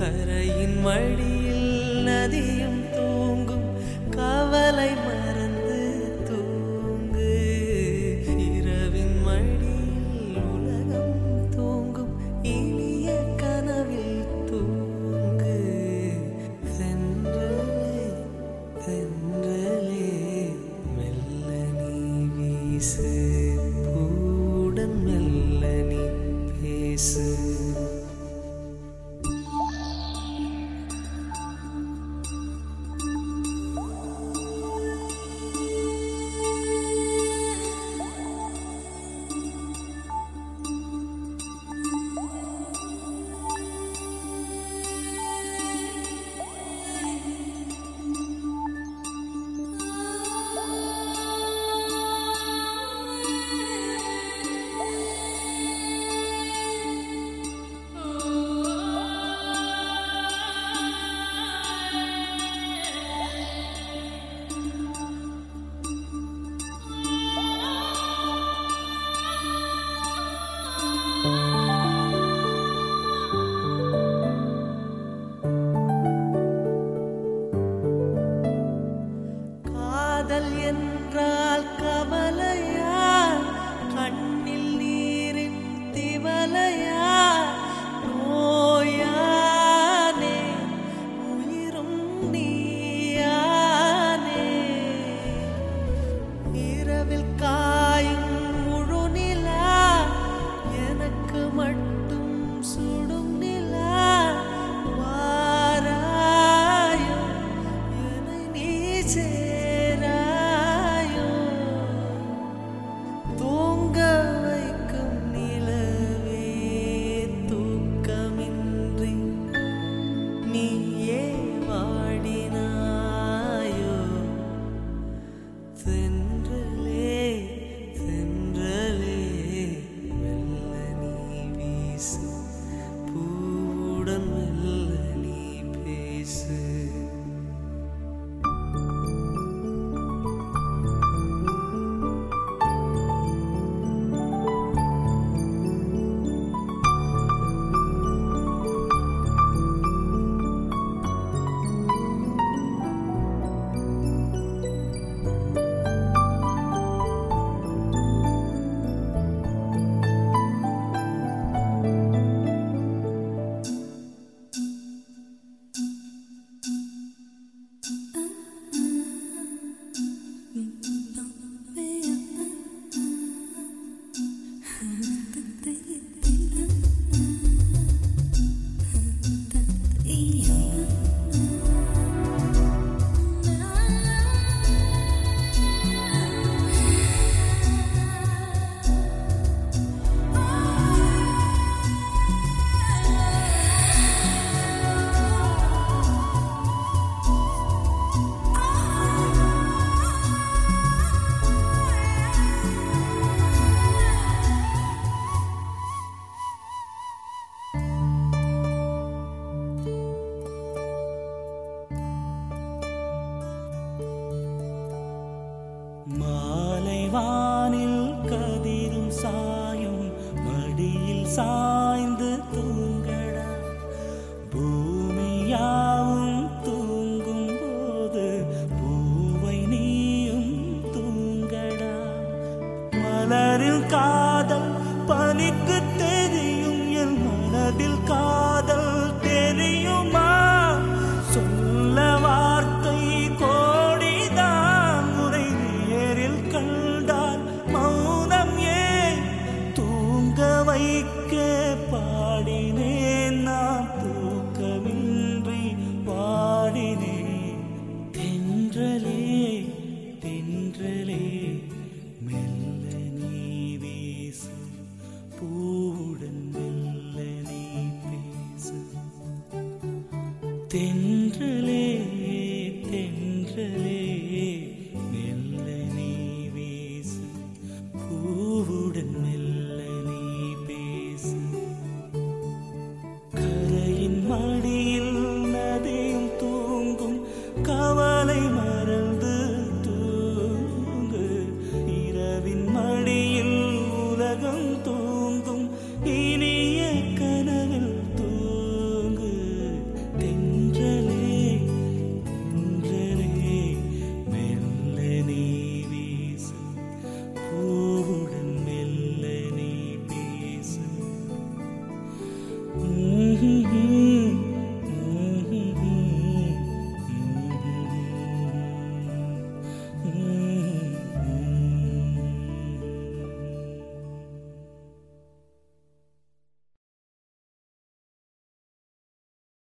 கரையின் வழியில் நதியும் தூங்கும். கவலை மறந்து தூங்கு. இரவின் வழியில் உலகம் தூங்கும். இனிய கனவில் தூங்கு. தென்றலே தென்றலே மெல்ல நீ வீசு. சாய்ந்து தூங்கடா. பூமியாவும் தூங்கும் போது பூவை நீயும் தூங்கடா. மலரில் காதல் பனிக்கு தெரியும் என் மனதில் தென்றலே தென்றலே.